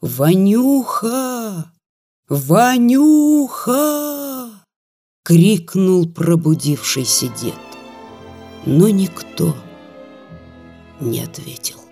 «Ванюха! Ванюха!» — крикнул пробудившийся дед. Но никто не ответил.